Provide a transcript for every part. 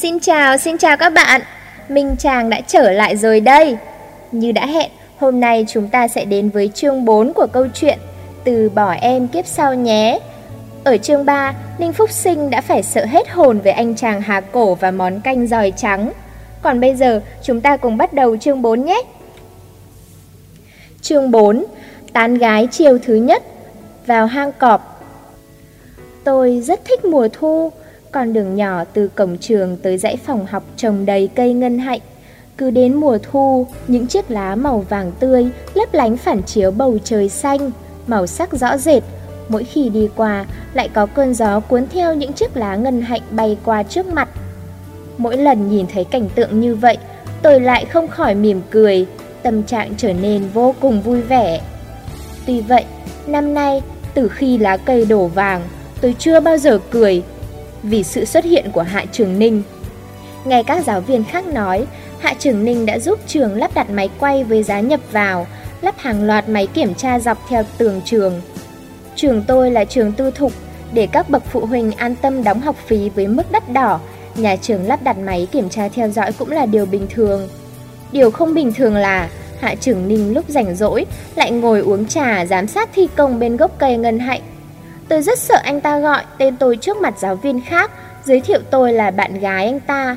Xin chào, xin chào các bạn. Minh Chàng đã trở lại rồi đây. Như đã hẹn, hôm nay chúng ta sẽ đến với chương 4 của câu chuyện Từ bỏ em kiếp sau nhé. Ở chương 3, Ninh Phúc Sinh đã phải sợ hết hồn với anh chàng hà cổ và món canh giòi trắng. Còn bây giờ, chúng ta cùng bắt đầu chương 4 nhé. Chương 4 Tán gái chiều thứ nhất Vào hang cọp Tôi rất thích mùa thu con đường nhỏ từ cổng trường tới dãy phòng học trồng đầy cây ngân hạnh. Cứ đến mùa thu, những chiếc lá màu vàng tươi lấp lánh phản chiếu bầu trời xanh Màu sắc rõ rệt. Mỗi khi đi qua, lại có cơn gió cuốn theo những chiếc lá ngân hạnh bay qua trước mặt. Mỗi lần nhìn thấy cảnh tượng như vậy, tôi lại không khỏi mỉm cười tâm trạng trở nên vô cùng vui vẻ. Tuy vậy, năm nay, từ khi lá cây đổ vàng, tôi chưa bao giờ cười vì sự xuất hiện của Hạ Trường Ninh. Nghe các giáo viên khác nói, Hạ Trường Ninh đã giúp trường lắp đặt máy quay với giá nhập vào, lắp hàng loạt máy kiểm tra dọc theo tường trường. Trường tôi là trường tư thục, để các bậc phụ huynh an tâm đóng học phí với mức đắt đỏ, nhà trường lắp đặt máy kiểm tra theo dõi cũng là điều bình thường. Điều không bình thường là Hạ Trường Ninh lúc rảnh rỗi lại ngồi uống trà giám sát thi công bên gốc cây ngân hạnh. Tôi rất sợ anh ta gọi tên tôi trước mặt giáo viên khác, giới thiệu tôi là bạn gái anh ta.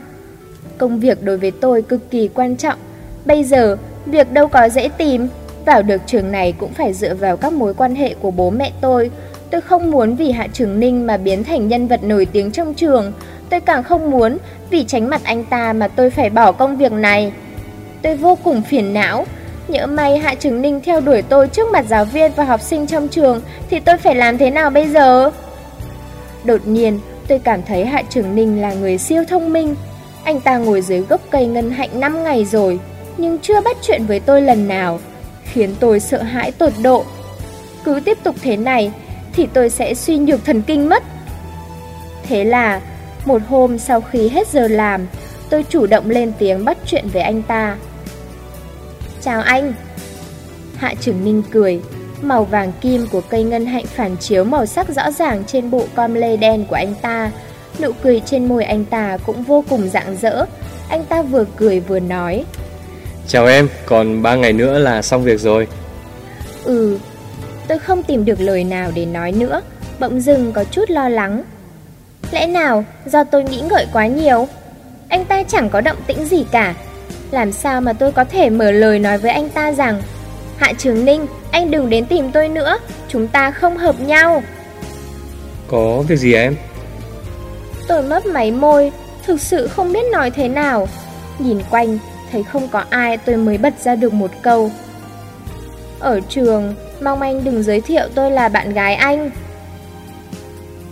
Công việc đối với tôi cực kỳ quan trọng. Bây giờ, việc đâu có dễ tìm, vào được trường này cũng phải dựa vào các mối quan hệ của bố mẹ tôi. Tôi không muốn vì Hạ Trường Ninh mà biến thành nhân vật nổi tiếng trong trường. Tôi càng không muốn vì tránh mặt anh ta mà tôi phải bỏ công việc này. Tôi vô cùng phiền não. Nhỡ may Hạ Trường Ninh theo đuổi tôi trước mặt giáo viên và học sinh trong trường thì tôi phải làm thế nào bây giờ? Đột nhiên, tôi cảm thấy Hạ Trường Ninh là người siêu thông minh. Anh ta ngồi dưới gốc cây ngân hạnh 5 ngày rồi, nhưng chưa bắt chuyện với tôi lần nào, khiến tôi sợ hãi tột độ. Cứ tiếp tục thế này thì tôi sẽ suy nhược thần kinh mất. Thế là, một hôm sau khi hết giờ làm, tôi chủ động lên tiếng bắt chuyện với anh ta. Chào anh. Hạ trưởng ninh cười. Màu vàng kim của cây ngân hạnh phản chiếu màu sắc rõ ràng trên bộ com lê đen của anh ta. Nụ cười trên môi anh ta cũng vô cùng rạng rỡ. Anh ta vừa cười vừa nói. Chào em, còn 3 ngày nữa là xong việc rồi. Ừ, tôi không tìm được lời nào để nói nữa. Bỗng dưng có chút lo lắng. Lẽ nào do tôi nghĩ ngợi quá nhiều? Anh ta chẳng có động tĩnh gì cả làm sao mà tôi có thể mở lời nói với anh ta rằng Hạ Trường Ninh, anh đừng đến tìm tôi nữa, chúng ta không hợp nhau. Có việc gì em? Tôi mất máy môi, thực sự không biết nói thế nào. Nhìn quanh, thấy không có ai tôi mới bật ra được một câu. Ở trường, mong anh đừng giới thiệu tôi là bạn gái anh.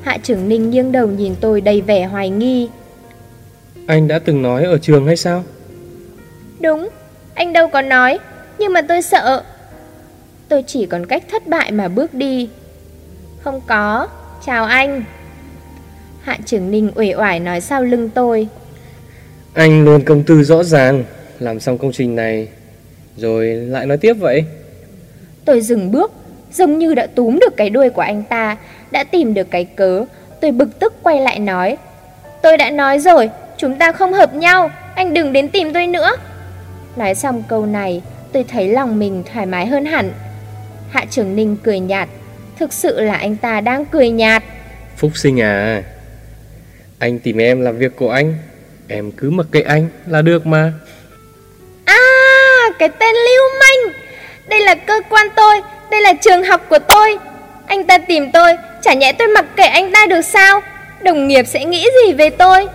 Hạ Trường Ninh nghiêng đầu nhìn tôi đầy vẻ hoài nghi. Anh đã từng nói ở trường hay sao? Đúng, anh đâu có nói, nhưng mà tôi sợ. Tôi chỉ còn cách thất bại mà bước đi. Không có, chào anh. Hạ trưởng Ninh uể oải nói sau lưng tôi. Anh luôn công tư rõ ràng, làm xong công trình này, rồi lại nói tiếp vậy. Tôi dừng bước, giống như đã túm được cái đuôi của anh ta, đã tìm được cái cớ. Tôi bực tức quay lại nói. Tôi đã nói rồi, chúng ta không hợp nhau, anh đừng đến tìm tôi nữa. Nói xong câu này, tôi thấy lòng mình thoải mái hơn hẳn. Hạ Trường Ninh cười nhạt, thực sự là anh ta đang cười nhạt. Phúc sinh à, anh tìm em làm việc của anh, em cứ mặc kệ anh là được mà. À, cái tên lưu manh, đây là cơ quan tôi, đây là trường học của tôi. Anh ta tìm tôi, chả nhẽ tôi mặc kệ anh ta được sao? Đồng nghiệp sẽ nghĩ gì về tôi?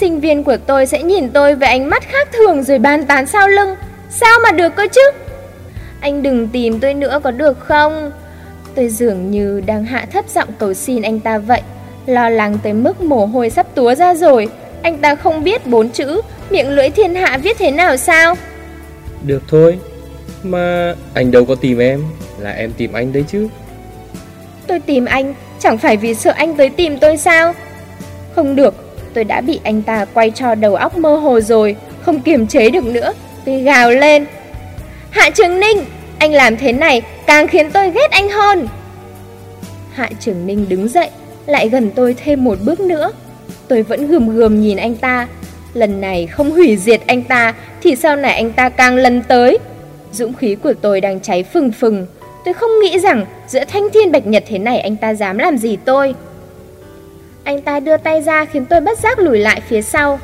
Sinh viên của tôi sẽ nhìn tôi với ánh mắt khác thường rồi bàn tán sau lưng. Sao mà được cơ chứ? Anh đừng tìm tôi nữa có được không? Tôi dường như đang hạ thấp giọng cầu xin anh ta vậy. Lo lắng tới mức mồ hôi sắp túa ra rồi. Anh ta không biết bốn chữ Miệng lưỡi thiên hạ viết thế nào sao? Được thôi Mà anh đâu có tìm em Là em tìm anh đấy chứ. Tôi tìm anh Chẳng phải vì sợ anh tới tìm tôi sao? Không được tôi đã bị anh ta quay cho đầu óc mơ hồ rồi, không kiềm chế được nữa. Tôi gào lên. Hạ Trường Ninh, anh làm thế này càng khiến tôi ghét anh hơn. Hạ Trường Ninh đứng dậy, lại gần tôi thêm một bước nữa. Tôi vẫn gườm gườm nhìn anh ta. lần này không hủy diệt anh ta thì sau này anh ta càng lần tới. Dũng khí của tôi đang cháy phừng phừng. Tôi không nghĩ rằng giữa thanh thiên bạch nhật thế này anh ta dám làm gì tôi. Anh ta đưa tay ra khiến tôi bất giác lùi lại phía sau.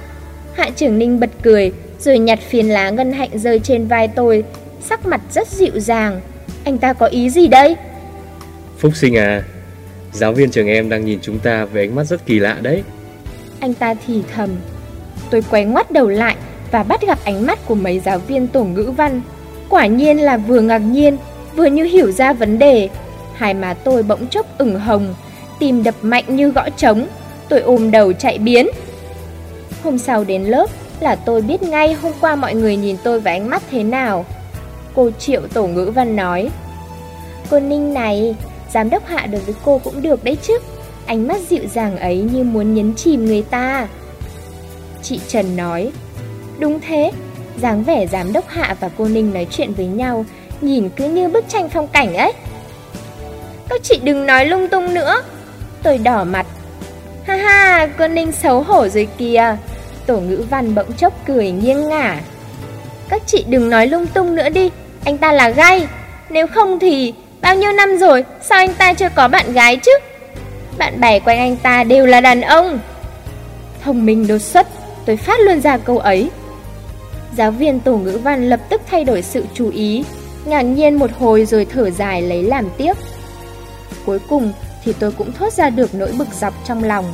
Hạ trưởng Ninh bật cười, rồi nhặt phiến lá ngân hạnh rơi trên vai tôi, sắc mặt rất dịu dàng. Anh ta có ý gì đây? Phúc sinh à, giáo viên trường em đang nhìn chúng ta với ánh mắt rất kỳ lạ đấy. Anh ta thì thầm. Tôi quay ngoắt đầu lại và bắt gặp ánh mắt của mấy giáo viên tổ ngữ văn. Quả nhiên là vừa ngạc nhiên, vừa như hiểu ra vấn đề. Hai má tôi bỗng chốc ửng hồng, tim đập mạnh như gõ trống. Tôi ôm đầu chạy biến. Hôm sau đến lớp là tôi biết ngay hôm qua mọi người nhìn tôi với ánh mắt thế nào. Cô Triệu Tổ ngữ văn nói. Cô Ninh này, giám đốc hạ đối với cô cũng được đấy chứ. Ánh mắt dịu dàng ấy như muốn nhấn chìm người ta. Chị Trần nói. Đúng thế, dáng vẻ giám đốc hạ và cô Ninh nói chuyện với nhau, nhìn cứ như bức tranh phong cảnh ấy. Các chị đừng nói lung tung nữa. Tôi đỏ mặt. Ha ha, cô Ninh xấu hổ rồi kìa. Tổ ngữ văn bỗng chốc cười nghiêng ngả. Các chị đừng nói lung tung nữa đi, anh ta là gay. Nếu không thì bao nhiêu năm rồi sao anh ta chưa có bạn gái chứ? Bạn bè quanh anh ta đều là đàn ông. Thông minh đột xuất, tôi phát luôn ra câu ấy. Giáo viên tổ ngữ văn lập tức thay đổi sự chú ý, ngạc nhiên một hồi rồi thở dài lấy làm tiếc. Cuối cùng thì tôi cũng thốt ra được nỗi bực dọc trong lòng.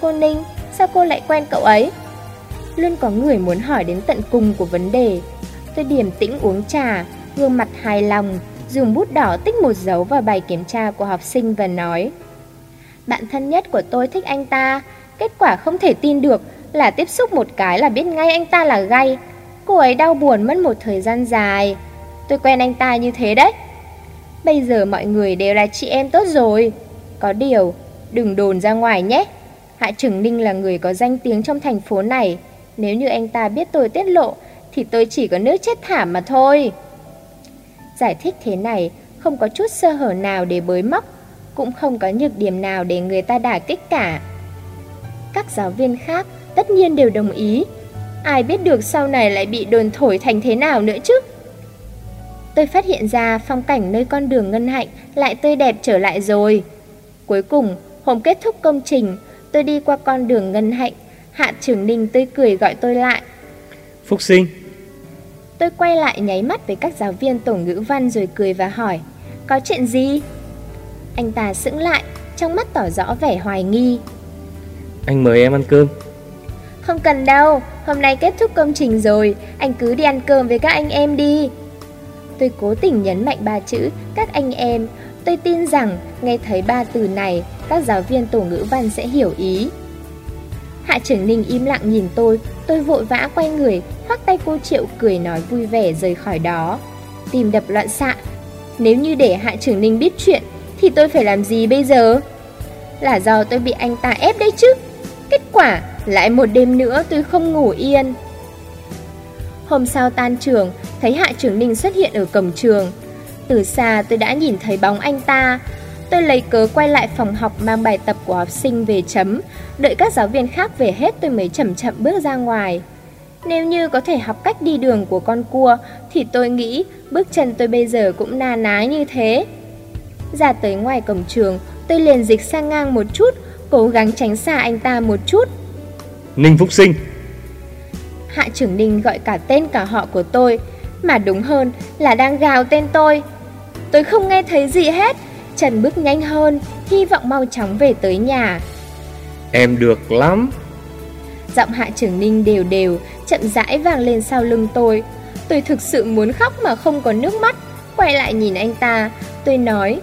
Cô Ninh, sao cô lại quen cậu ấy? Luôn có người muốn hỏi đến tận cùng của vấn đề. Tôi điềm tĩnh uống trà, gương mặt hài lòng, dùng bút đỏ tích một dấu vào bài kiểm tra của học sinh và nói Bạn thân nhất của tôi thích anh ta, kết quả không thể tin được là tiếp xúc một cái là biết ngay anh ta là gay. Cô ấy đau buồn mất một thời gian dài. Tôi quen anh ta như thế đấy. Bây giờ mọi người đều là chị em tốt rồi. Có điều, đừng đồn ra ngoài nhé. Hạ Trừng Ninh là người có danh tiếng trong thành phố này. Nếu như anh ta biết tôi tiết lộ, thì tôi chỉ có nước chết thảm mà thôi. Giải thích thế này, không có chút sơ hở nào để bới móc, cũng không có nhược điểm nào để người ta đả kích cả. Các giáo viên khác tất nhiên đều đồng ý. Ai biết được sau này lại bị đồn thổi thành thế nào nữa chứ? Tôi phát hiện ra phong cảnh nơi con đường ngân hạnh lại tươi đẹp trở lại rồi. Cuối cùng, hôm kết thúc công trình, tôi đi qua con đường ngân hạnh, Hạ Trường Ninh tươi cười gọi tôi lại. Phúc sinh. Tôi quay lại nháy mắt với các giáo viên tổ ngữ văn rồi cười và hỏi, có chuyện gì? Anh ta sững lại, trong mắt tỏ rõ vẻ hoài nghi. Anh mời em ăn cơm. Không cần đâu, hôm nay kết thúc công trình rồi, anh cứ đi ăn cơm với các anh em đi. Tôi cố tình nhấn mạnh ba chữ các anh em, tôi tin rằng nghe thấy ba từ này, các giáo viên tổ ngữ văn sẽ hiểu ý. Hạ trưởng Ninh im lặng nhìn tôi, tôi vội vã quay người, khoác tay cô Triệu cười nói vui vẻ rời khỏi đó. Tìm đập loạn xạ. Nếu như để Hạ trưởng Ninh biết chuyện, thì tôi phải làm gì bây giờ? Là do tôi bị anh ta ép đấy chứ. Kết quả, lại một đêm nữa tôi không ngủ yên. Hôm sau tan trường, thấy Hạ trưởng Ninh xuất hiện ở cổng trường. Từ xa tôi đã nhìn thấy bóng anh ta. Tôi lấy cớ quay lại phòng học mang bài tập của học sinh về chấm, đợi các giáo viên khác về hết tôi mới chậm chậm bước ra ngoài. Nếu như có thể học cách đi đường của con cua thì tôi nghĩ bước chân tôi bây giờ cũng na ná như thế. Ra tới ngoài cổng trường, tôi liền dịch sang ngang một chút, cố gắng tránh xa anh ta một chút. Ninh Phúc Sinh Hạ trưởng Ninh gọi cả tên cả họ của tôi, mà đúng hơn là đang gào tên tôi. Tôi không nghe thấy gì hết, Trần bước nhanh hơn, hy vọng mau chóng về tới nhà. Em được lắm. Giọng Hạ trưởng Ninh đều đều, chậm rãi vang lên sau lưng tôi. Tôi thực sự muốn khóc mà không có nước mắt, quay lại nhìn anh ta. Tôi nói,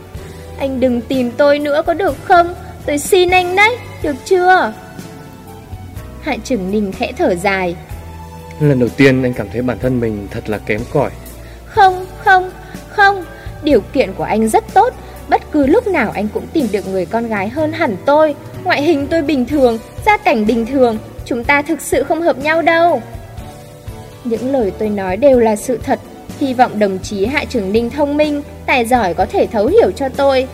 anh đừng tìm tôi nữa có được không? Tôi xin anh đấy, được chưa? Hạ trưởng Ninh khẽ thở dài. Lần đầu tiên anh cảm thấy bản thân mình thật là kém cỏi. Không, không, không, điều kiện của anh rất tốt. Bất cứ lúc nào anh cũng tìm được người con gái hơn hẳn tôi. Ngoại hình tôi bình thường, gia cảnh bình thường, chúng ta thực sự không hợp nhau đâu. Những lời tôi nói đều là sự thật, hy vọng đồng chí Hạ trưởng Ninh thông minh, tài giỏi có thể thấu hiểu cho tôi.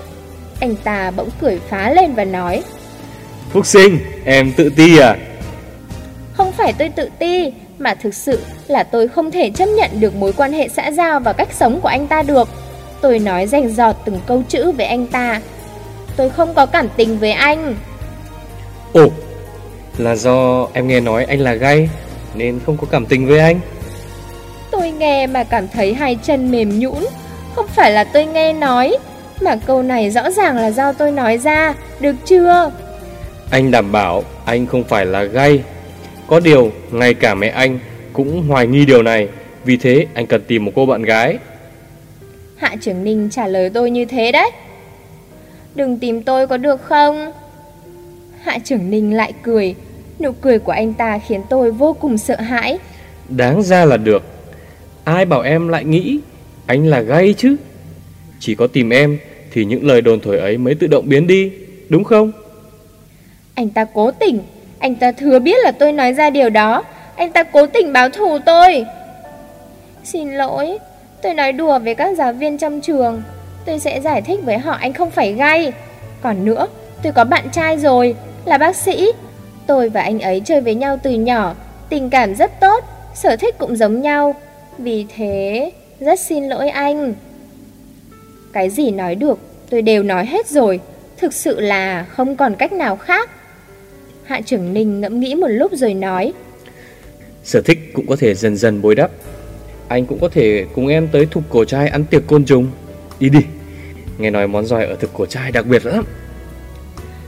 Anh ta bỗng cười phá lên và nói Phúc sinh, em tự ti à? Không phải tôi tự ti, mà thực sự là tôi không thể chấp nhận được mối quan hệ xã giao và cách sống của anh ta được. Tôi nói rành giọt từng câu chữ với anh ta. Tôi không có cảm tình với anh. Ồ, là do em nghe nói anh là gay nên không có cảm tình với anh. Tôi nghe mà cảm thấy hai chân mềm nhũn, không phải là tôi nghe nói, mà câu này rõ ràng là do tôi nói ra, được chưa? Anh đảm bảo anh không phải là gay. Có điều, ngay cả mẹ anh cũng hoài nghi điều này, vì thế anh cần tìm một cô bạn gái. Hạ trưởng Ninh trả lời tôi như thế đấy. Đừng tìm tôi có được không? Hạ trưởng Ninh lại cười, nụ cười của anh ta khiến tôi vô cùng sợ hãi. Đáng ra là được. Ai bảo em lại nghĩ anh là gay chứ? Chỉ có tìm em thì những lời đồn thổi ấy mới tự động biến đi, đúng không? Anh ta cố tình, anh ta thừa biết là tôi nói ra điều đó, anh ta cố tình báo thù tôi. Xin lỗi, tôi nói đùa với các giáo viên trong trường. Tôi sẽ giải thích với họ anh không phải gay. Còn nữa, tôi có bạn trai rồi, là bác sĩ. Tôi và anh ấy chơi với nhau từ nhỏ, tình cảm rất tốt, sở thích cũng giống nhau. Vì thế, rất xin lỗi anh. Cái gì nói được, tôi đều nói hết rồi. Thực sự là không còn cách nào khác. Hạ trưởng Ninh ngẫm nghĩ một lúc rồi nói. Sở thích cũng có thể dần dần bồi đắp. Anh cũng có thể cùng em tới thục cổ trai ăn tiệc côn trùng. Đi đi, nghe nói món giỏi ở thực cổ trai đặc biệt lắm.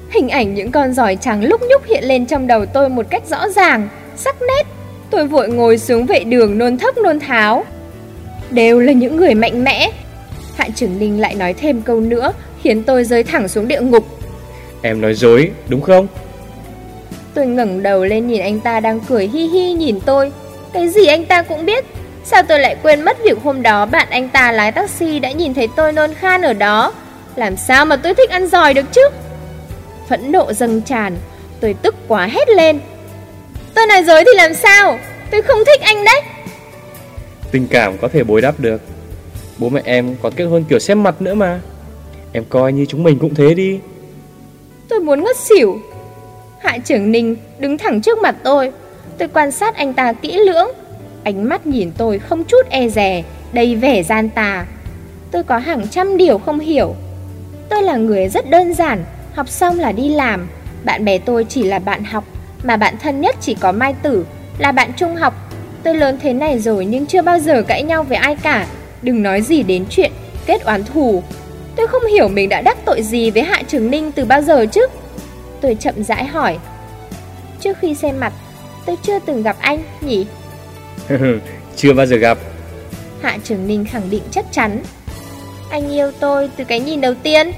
Hình ảnh những con giỏi trắng lúc nhúc hiện lên trong đầu tôi một cách rõ ràng, sắc nét. Tôi vội ngồi xuống vệ đường nôn thốc nôn tháo. Đều là những người mạnh mẽ. Hạ trưởng Ninh lại nói thêm câu nữa, khiến tôi rơi thẳng xuống địa ngục. Em nói dối, đúng không? Tôi ngẩng đầu lên nhìn anh ta đang cười hi hi nhìn tôi. Cái gì anh ta cũng biết. Sao tôi lại quên mất việc hôm đó bạn anh ta lái taxi đã nhìn thấy tôi nôn khan ở đó. Làm sao mà tôi thích ăn giỏi được chứ? Phẫn nộ dâng tràn, tôi tức quá hét lên. Tôi nói dối thì làm sao? Tôi không thích anh đấy. Tình cảm có thể bồi đắp được. Bố mẹ em còn kết hôn kiểu xem mặt nữa mà. Em coi như chúng mình cũng thế đi. Tôi muốn ngất xỉu. Hạ trưởng Ninh đứng thẳng trước mặt tôi. Tôi quan sát anh ta kỹ lưỡng. Ánh mắt nhìn tôi không chút e dè, đầy vẻ gian tà. Tôi có hàng trăm điều không hiểu. Tôi là người rất đơn giản, học xong là đi làm. Bạn bè tôi chỉ là bạn học, mà bạn thân nhất chỉ có Mai Tử, là bạn trung học. Tôi lớn thế này rồi nhưng chưa bao giờ cãi nhau với ai cả. Đừng nói gì đến chuyện kết oán thù. Tôi không hiểu mình đã đắc tội gì với Hạ Trường Ninh từ bao giờ chứ. Tôi chậm rãi hỏi. Trước khi xem mặt, tôi chưa từng gặp anh nhỉ? chưa bao giờ gặp. Hạ Trường Ninh khẳng định chắc chắn. Anh yêu tôi từ cái nhìn đầu tiên.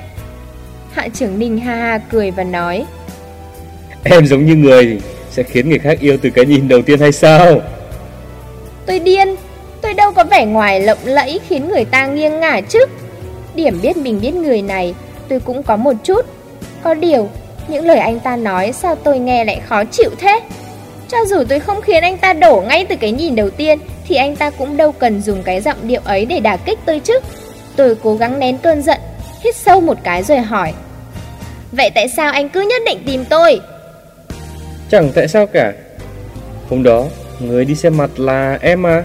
Hạ Trường Ninh ha ha cười và nói. Em giống như người sẽ khiến người khác yêu từ cái nhìn đầu tiên hay sao? Tôi điên, tôi đâu có vẻ ngoài lộng lẫy khiến người ta nghiêng ngả chứ. Điểm biết mình biết người này, tôi cũng có một chút. Có điều, những lời anh ta nói sao tôi nghe lại khó chịu thế? Cho dù tôi không khiến anh ta đổ ngay từ cái nhìn đầu tiên, thì anh ta cũng đâu cần dùng cái giọng điệu ấy để đả kích tôi chứ. Tôi cố gắng nén cơn giận, hít sâu một cái rồi hỏi. Vậy tại sao anh cứ nhất định tìm tôi? Chẳng tại sao cả. Hôm đó, người đi xem mặt là em mà.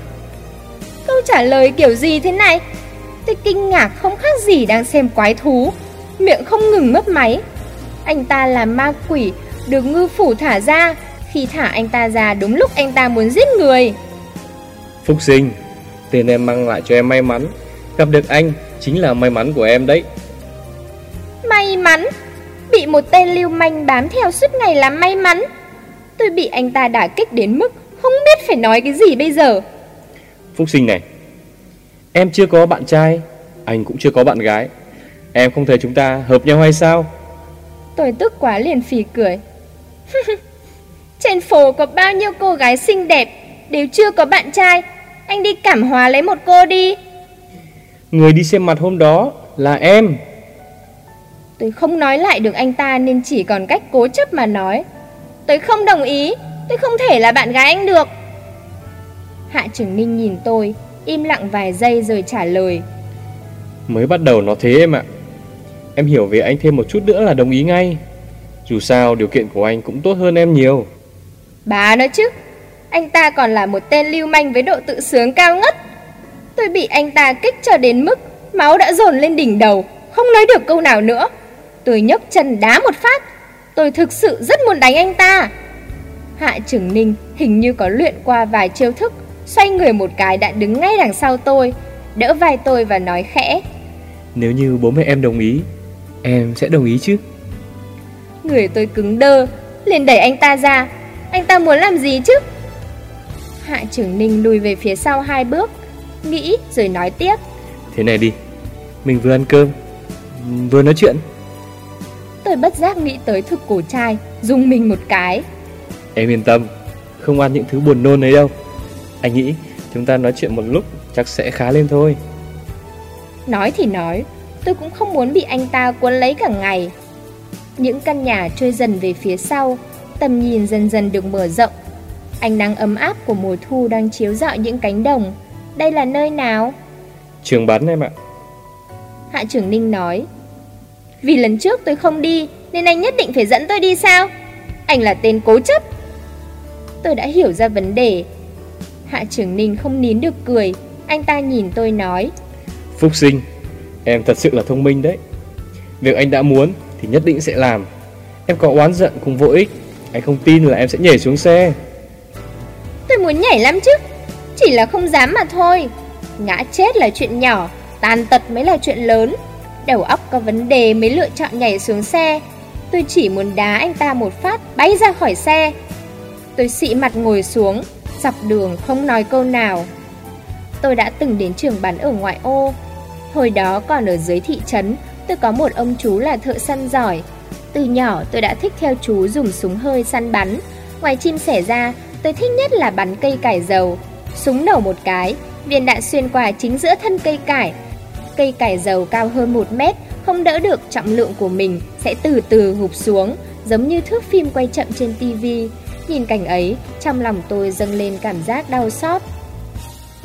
Câu trả lời kiểu gì thế này? Tôi kinh ngạc không khác gì đang xem quái thú, miệng không ngừng mấp máy. Anh ta là ma quỷ, được ngư phủ thả ra, khi thả anh ta ra đúng lúc anh ta muốn giết người. Phúc sinh, tên em mang lại cho em may mắn, gặp được anh chính là may mắn của em đấy. May mắn? Bị một tên lưu manh bám theo suốt ngày là may mắn. Tôi bị anh ta đả kích đến mức không biết phải nói cái gì bây giờ. Phúc sinh này, em chưa có bạn trai, anh cũng chưa có bạn gái. Em không thấy chúng ta hợp nhau hay sao? Tôi tức quá liền phì cười. Trên phố có bao nhiêu cô gái xinh đẹp, đều chưa có bạn trai. Anh đi cảm hóa lấy một cô đi. Người đi xem mặt hôm đó là em. Tôi không nói lại được anh ta nên chỉ còn cách cố chấp mà nói. Tôi không đồng ý, tôi không thể là bạn gái anh được. Hạ Trường Ninh nhìn tôi, im lặng vài giây rồi trả lời. Mới bắt đầu nó thế em ạ. Em hiểu về anh thêm một chút nữa là đồng ý ngay. Dù sao điều kiện của anh cũng tốt hơn em nhiều. Bà nói chứ, anh ta còn là một tên lưu manh với độ tự sướng cao ngất. Tôi bị anh ta kích cho đến mức máu đã dồn lên đỉnh đầu, không nói được câu nào nữa. Tôi nhấc chân đá một phát, tôi thực sự rất muốn đánh anh ta. Hạ Trường Ninh hình như có luyện qua vài chiêu thức, xoay người một cái đã đứng ngay đằng sau tôi, đỡ vai tôi và nói khẽ. Nếu như bố mẹ em đồng ý, em sẽ đồng ý chứ? Người tôi cứng đơ, liền đẩy anh ta ra. Anh ta muốn làm gì chứ? Hạ Trường Ninh lùi về phía sau hai bước, nghĩ rồi nói tiếp. Thế này đi, mình vừa ăn cơm, vừa nói chuyện. Tôi bất giác nghĩ tới thực cổ trai, dùng mình một cái. Em yên tâm, không ăn những thứ buồn nôn ấy đâu. Anh nghĩ chúng ta nói chuyện một lúc chắc sẽ khá lên thôi. Nói thì nói, tôi cũng không muốn bị anh ta cuốn lấy cả ngày. Những căn nhà trôi dần về phía sau, tầm nhìn dần dần được mở rộng. Ánh nắng ấm áp của mùa thu đang chiếu rọi những cánh đồng. Đây là nơi nào? Trường bắn em ạ. Hạ trưởng Ninh nói. Vì lần trước tôi không đi, nên anh nhất định phải dẫn tôi đi sao? Anh là tên cố chấp. Tôi đã hiểu ra vấn đề. Hạ trưởng Ninh không nín được cười. Anh ta nhìn tôi nói. Phúc sinh, em thật sự là thông minh đấy. Việc anh đã muốn thì nhất định sẽ làm. Em có oán giận cũng vô ích. Anh không tin là em sẽ nhảy xuống xe. Tôi muốn nhảy lắm chứ. Chỉ là không dám mà thôi. Ngã chết là chuyện nhỏ, tàn tật mới là chuyện lớn. Đầu óc có vấn đề mới lựa chọn nhảy xuống xe. Tôi chỉ muốn đá anh ta một phát bay ra khỏi xe. Tôi xị mặt ngồi xuống, dọc đường không nói câu nào. Tôi đã từng đến trường bắn ở ngoại ô. Hồi đó còn ở dưới thị trấn, tôi có một ông chú là thợ săn giỏi. Từ nhỏ tôi đã thích theo chú dùng súng hơi săn bắn. Ngoài chim sẻ ra, tôi thích nhất là bắn cây cải dầu. Súng nổ một cái, viên đạn xuyên qua chính giữa thân cây cải. Cây cải dầu cao hơn một mét, không đỡ được trọng lượng của mình, sẽ từ từ gục xuống, giống như thước phim quay chậm trên tivi. Nhìn cảnh ấy, trong lòng tôi dâng lên cảm giác đau xót.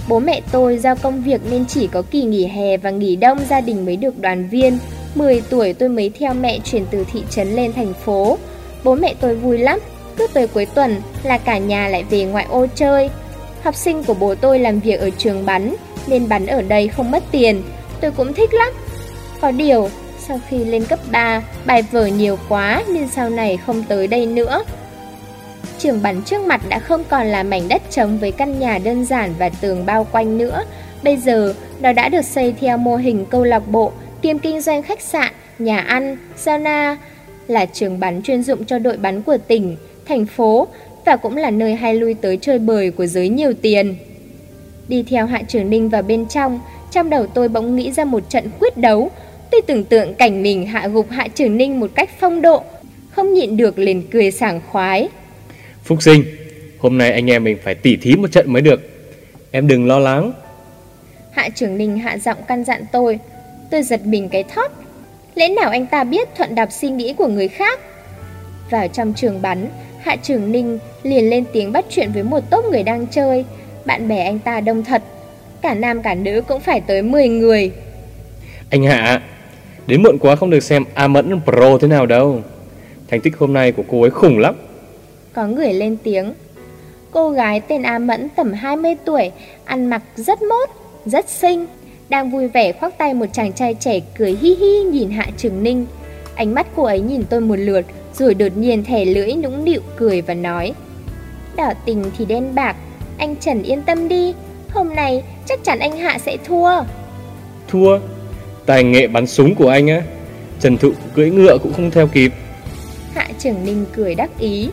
Bố mẹ tôi giao công việc nên chỉ có kỳ nghỉ hè và nghỉ đông gia đình mới được đoàn viên. 10 tuổi tôi mới theo mẹ chuyển từ thị trấn lên thành phố. Bố mẹ tôi vui lắm, cứ tới cuối tuần là cả nhà lại về ngoại ô chơi. Học sinh của bố tôi làm việc ở trường bắn, nên bắn ở đây không mất tiền. Tôi cũng thích lắm. Có điều, sau khi lên cấp 3, bài vở nhiều quá nên sau này không tới đây nữa. Trường bắn trước mặt đã không còn là mảnh đất trống với căn nhà đơn giản và tường bao quanh nữa. Bây giờ, nó đã được xây theo mô hình câu lạc bộ, kiêm kinh doanh khách sạn, nhà ăn, sauna, là trường bắn chuyên dụng cho đội bắn của tỉnh, thành phố và cũng là nơi hay lui tới chơi bời của giới nhiều tiền. Đi theo Hạ Trường Ninh vào bên trong, trong đầu tôi bỗng nghĩ ra một trận quyết đấu. Tôi tưởng tượng cảnh mình hạ gục Hạ Trường Ninh một cách phong độ, không nhịn được liền cười sảng khoái. Phúc sinh, hôm nay anh em mình phải tỉ thí một trận mới được. Em đừng lo lắng. Hạ Trường Ninh hạ giọng căn dặn tôi. Tôi giật mình cái thót. Lẽ nào anh ta biết thuận đọc suy nghĩ của người khác? Vào trong trường bắn, Hạ Trường Ninh liền lên tiếng bắt chuyện với một tốp người đang chơi. Bạn bè anh ta đông thật. Cả nam cả nữ cũng phải tới 10 người. Anh Hạ, đến muộn quá không được xem A Mẫn Pro thế nào đâu. Thành tích hôm nay của cô ấy khủng lắm. Có người lên tiếng. Cô gái tên A Mẫn tầm 20 tuổi, ăn mặc rất mốt, rất xinh. Đang vui vẻ khoác tay một chàng trai trẻ cười hi hi nhìn Hạ Trường Ninh. Ánh mắt cô ấy nhìn tôi một lượt, rồi đột nhiên thẻ lưỡi nũng nịu cười và nói Đỏ tình thì đen bạc, anh Trần yên tâm đi, hôm nay chắc chắn anh Hạ sẽ thua. Thua? Tài nghệ bắn súng của anh á, Trần Thụ cưỡi ngựa cũng không theo kịp. Hạ Trường Ninh cười đắc ý.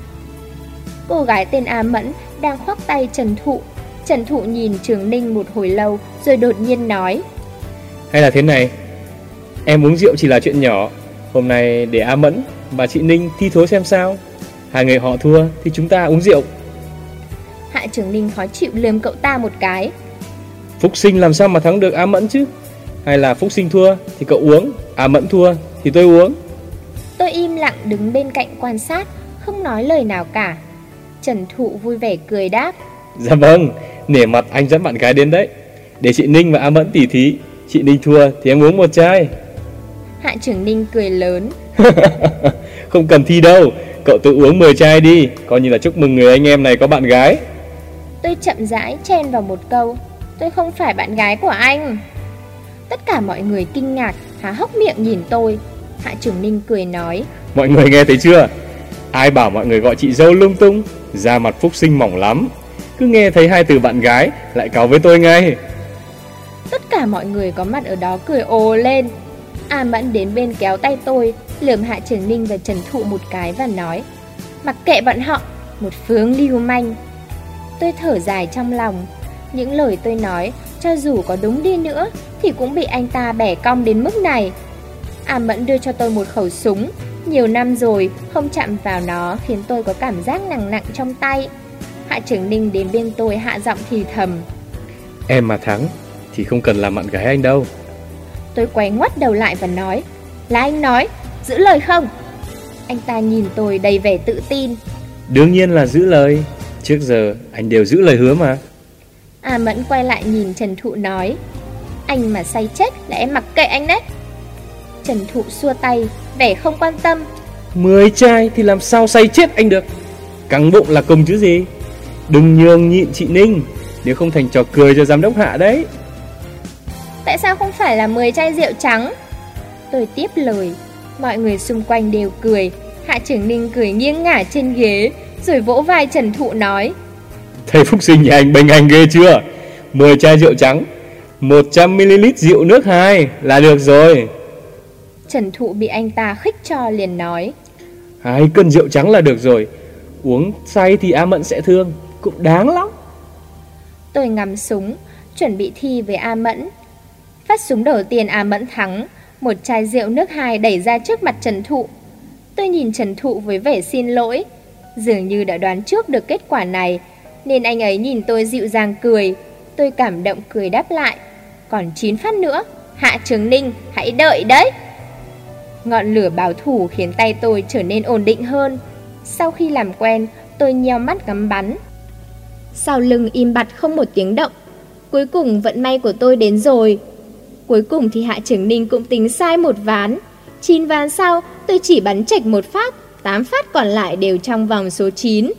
Cô gái tên A Mẫn đang khoác tay Trần Thụ. Trần Thụ nhìn Trường Ninh một hồi lâu rồi đột nhiên nói. Hay là thế này, em uống rượu chỉ là chuyện nhỏ. Hôm nay để A Mẫn và chị Ninh thi thố xem sao. Hai người họ thua thì chúng ta uống rượu. Hạ Trường Ninh khó chịu lườm cậu ta một cái. Phúc sinh làm sao mà thắng được A Mẫn chứ? Hay là Phúc sinh thua thì cậu uống, A Mẫn thua thì tôi uống. Tôi im lặng đứng bên cạnh quan sát, không nói lời nào cả. Trần Thụ vui vẻ cười đáp. Dạ vâng, nể mặt anh dẫn bạn gái đến đấy. Để chị Ninh và A Mẫn tỉ thí, chị Ninh thua thì em uống một chai. Hạ trưởng Ninh cười lớn. không cần thi đâu, cậu tự uống 10 chai đi, coi như là chúc mừng người anh em này có bạn gái. Tôi chậm rãi chen vào một câu, tôi không phải bạn gái của anh. Tất cả mọi người kinh ngạc, há hốc miệng nhìn tôi. Hạ trưởng Ninh cười nói, Mọi người nghe thấy chưa? Ai bảo mọi người gọi chị dâu lung tung, da mặt phúc sinh mỏng lắm. Cứ nghe thấy hai từ bạn gái lại cáo với tôi ngay. Tất cả mọi người có mặt ở đó cười ồ lên. A Mẫn đến bên kéo tay tôi, lườm Hạ trần Ninh và Trần Thụ một cái và nói Mặc kệ bọn họ, một phương lưu manh Tôi thở dài trong lòng Những lời tôi nói, cho dù có đúng đi nữa Thì cũng bị anh ta bẻ cong đến mức này A Mẫn đưa cho tôi một khẩu súng nhiều năm rồi, không chạm vào nó Khiến tôi có cảm giác nặng nặng trong tay. Hạ Trường Ninh đến bên tôi hạ giọng thì thầm. Em mà thắng thì không cần làm bạn gái anh đâu. Tôi quay ngoắt đầu lại và nói Là anh nói, giữ lời không? Anh ta nhìn tôi đầy vẻ tự tin. Đương nhiên là giữ lời. Trước giờ anh đều giữ lời hứa mà. À Mẫn quay lại nhìn Trần Thụ nói Anh mà say chết là em mặc kệ anh đấy. Trần Thụ xua tay Vẻ không quan tâm. Mười chai thì làm sao say chết anh được? Căng bụng là cùng chứ gì? Đừng nhường nhịn chị Ninh Nếu không thành trò cười cho giám đốc hạ đấy. Tại sao không phải là 10 chai rượu trắng? Tôi tiếp lời. Mọi người xung quanh đều cười. Hạ trưởng Ninh cười nghiêng ngả trên ghế Rồi vỗ vai Trần Thụ nói. Thầy Phúc Sinh nhà anh bênh anh ghê chưa? 10 chai rượu trắng 100ml rượu nước hai là được rồi Trần Thụ bị anh ta khích cho liền nói. Hai cân rượu trắng là được rồi. Uống say thì A Mận sẽ thương. Cũng đáng lắm. Tôi ngắm súng Chuẩn bị thi với A Mẫn. Phát súng đầu tiên A Mẫn thắng Một chai rượu nước hai đẩy ra trước mặt Trần Thụ. Tôi nhìn Trần Thụ với vẻ xin lỗi. Dường như đã đoán trước được kết quả này Nên anh ấy nhìn tôi dịu dàng cười. Tôi cảm động cười đáp lại. Còn 9 phát nữa. Hạ Trường Ninh hãy đợi đấy Ngọn lửa báo thủ khiến tay tôi trở nên ổn định hơn. Sau khi làm quen, tôi nheo mắt ngắm bắn. Sau lưng im bặt không một tiếng động. Cuối cùng vận may của tôi đến rồi. Cuối cùng thì Hạ Trường Ninh cũng tính sai một ván. Chín ván sau, tôi chỉ bắn chạch một phát 8 phát còn lại đều trong vòng số 9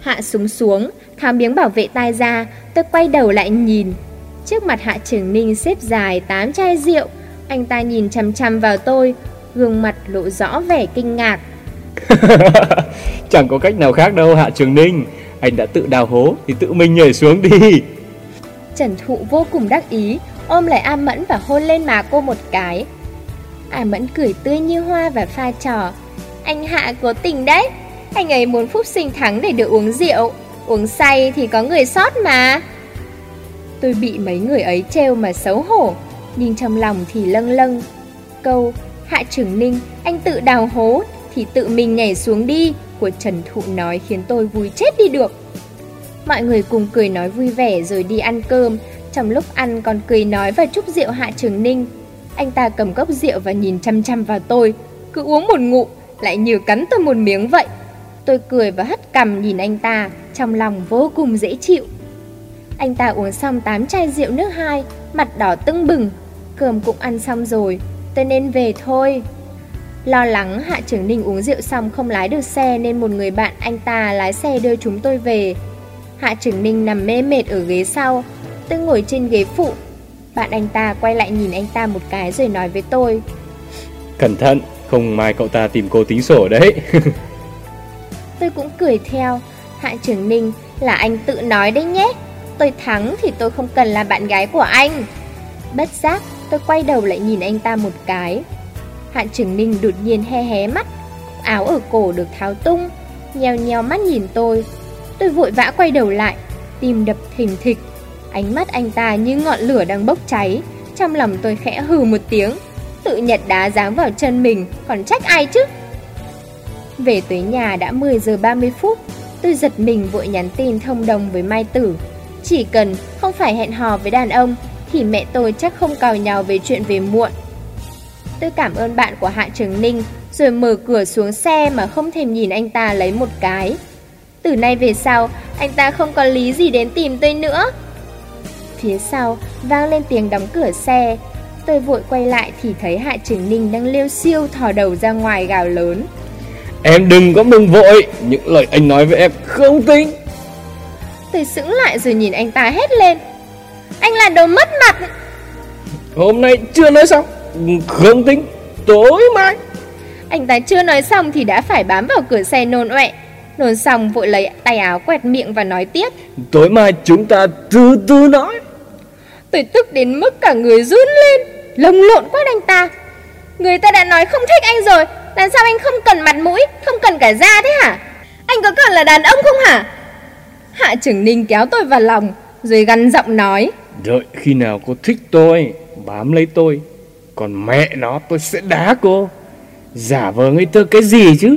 Hạ súng xuống, Tháo miếng bảo vệ tai ra, Tôi quay đầu lại nhìn. Trước mặt Hạ Trường Ninh xếp dài 8 chai rượu. Anh ta nhìn chăm chăm vào tôi Gương mặt lộ rõ vẻ kinh ngạc. Chẳng có cách nào khác đâu Hạ Trường Ninh. Anh đã tự đào hố thì tự mình nhảy xuống đi. Trần Thụ vô cùng đắc ý Ôm lại A Mẫn và hôn lên má cô một cái. A Mẫn cười tươi như hoa và pha trò. Anh Hạ cố tình đấy. Anh ấy muốn Phúc sinh thắng để được uống rượu. Uống say thì có người sót mà. Tôi bị mấy người ấy trêu mà xấu hổ. Nhưng trong lòng thì lâng lâng. Câu Hạ Trường Ninh, Anh tự đào hố Thì tự mình nhảy xuống đi, Của Trần Thụ nói khiến tôi vui chết đi được. Mọi người cùng cười nói vui vẻ rồi đi ăn cơm. Trong lúc ăn còn cười nói và chúc rượu Hạ Trường Ninh. Anh ta cầm cốc rượu và nhìn chăm chăm vào tôi, Cứ uống một ngụm, Lại như cắn tôi một miếng vậy. Tôi cười và hất cằm nhìn anh ta, Trong lòng vô cùng dễ chịu. Anh ta uống xong 8 chai rượu nước hai, Mặt đỏ tưng bừng. Cơm cũng ăn xong rồi Tôi nên về thôi. Lo lắng Hạ Trưởng Ninh uống rượu xong không lái được xe Nên một người bạn anh ta lái xe đưa chúng tôi về. Hạ Trưởng Ninh nằm mê mệt ở ghế sau Tôi ngồi trên ghế phụ. Bạn anh ta quay lại nhìn anh ta một cái rồi nói với tôi. Cẩn thận, không mai cậu ta tìm cô tính sổ đấy. Tôi cũng cười theo. Hạ Trưởng Ninh là anh tự nói đấy nhé. Tôi thắng thì tôi không cần là bạn gái của anh. Bất giác tôi quay đầu lại nhìn anh ta một cái. Hạn Trưởng Ninh đột nhiên he hé mắt. Áo ở cổ được tháo tung Nheo nheo mắt nhìn tôi. Tôi vội vã quay đầu lại, Tim đập thình thịch. Ánh mắt anh ta như ngọn lửa đang bốc cháy. Trong lòng tôi khẽ hừ một tiếng. Tự nhặt đá giáng vào chân mình, Còn trách ai chứ? Về tới nhà đã 10 giờ 30 phút. Tôi giật mình vội nhắn tin thông đồng với Mai Tử. Chỉ cần không phải hẹn hò với đàn ông thì mẹ tôi chắc không cào nhau về chuyện về muộn. Tôi cảm ơn bạn của Hạ Trường Ninh Rồi mở cửa xuống xe mà không thèm nhìn anh ta lấy một cái. Từ nay về sau Anh ta không có lý gì đến tìm tôi nữa. Phía sau vang lên tiếng đóng cửa xe. Tôi vội quay lại thì thấy Hạ Trường Ninh đang liêu siêu thò đầu ra ngoài gào lớn. Em đừng có mừng vội Những lời anh nói với em không tính. Tôi sững lại rồi nhìn anh ta hét lên Anh là đồ mất mặt. Hôm nay chưa nói xong. Không tính Tối mai. Anh ta chưa nói xong thì đã phải bám vào cửa xe nôn ọe Nôn xong vội lấy tay áo quẹt miệng và nói tiếp. Tối mai chúng ta từ từ nói. Tôi tức đến mức cả người run lên Lồng lộn quát anh ta. Người ta đã nói không thích anh rồi Làm sao anh không cần mặt mũi Không cần cả da thế hả? Anh có còn là đàn ông không hả? Hạ trưởng ninh kéo tôi vào lòng Rồi gắn giọng nói Đợi khi nào cô thích tôi Bám lấy tôi Còn mẹ nó tôi sẽ đá cô. Giả vờ ngây thơ cái gì chứ?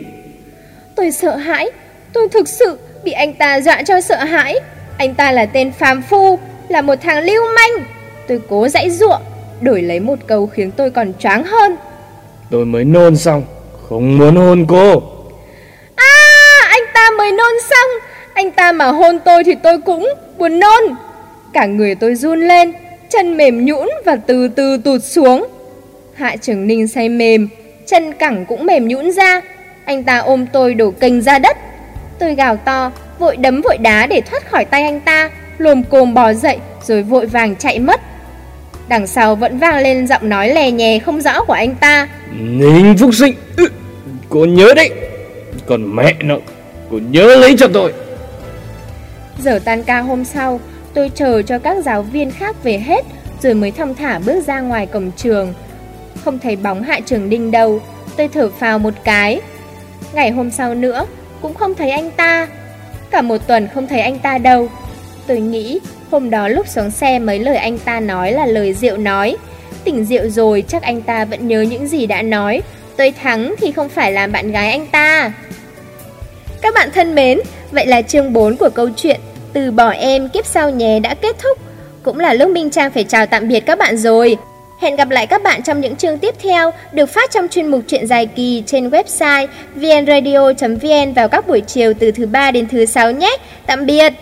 Tôi sợ hãi. Tôi thực sự bị anh ta dọa cho sợ hãi. Anh ta là tên phàm phu Là một thằng lưu manh. Tôi cố dãy ruộng Đổi lấy một câu khiến tôi còn choáng hơn. Tôi mới nôn xong Không muốn hôn cô. À anh ta mới nôn xong. Anh ta mà hôn tôi thì tôi cũng buồn nôn Cả người tôi run lên Chân mềm nhũn và từ từ tụt xuống. Hạ trưởng ninh say mềm Chân cẳng cũng mềm nhũn ra. Anh ta ôm tôi đổ kênh ra đất. Tôi gào to Vội đấm vội đá để thoát khỏi tay anh ta Lồm cồm bò dậy Rồi vội vàng chạy mất. Đằng sau vẫn vang lên giọng nói lè nhè không rõ của anh ta. Ninh Phúc Sinh ừ, Cô nhớ đấy. Còn mẹ nó Cô nhớ lấy cho tôi. Giờ tan ca hôm sau Tôi chờ cho các giáo viên khác về hết, Rồi mới thong thả bước ra ngoài cổng trường. Không thấy bóng hạ trường đinh đâu, Tôi thở phào một cái. Ngày hôm sau nữa, Cũng không thấy anh ta. Cả một tuần không thấy anh ta đâu. Tôi nghĩ hôm đó lúc xuống xe mấy lời anh ta nói là lời rượu nói. Tỉnh rượu rồi, chắc anh ta vẫn nhớ những gì đã nói. Tôi thắng thì không phải là bạn gái anh ta. Các bạn thân mến, Vậy là chương 4 của câu chuyện từ bỏ em, kiếp sau nhé đã kết thúc Cũng là lúc Minh Trang phải chào tạm biệt các bạn rồi Hẹn gặp lại các bạn trong những chương tiếp theo được phát trong chuyên mục truyện dài kỳ trên website vnradio.vn vào các buổi chiều từ thứ ba đến thứ sáu nhé. Tạm biệt!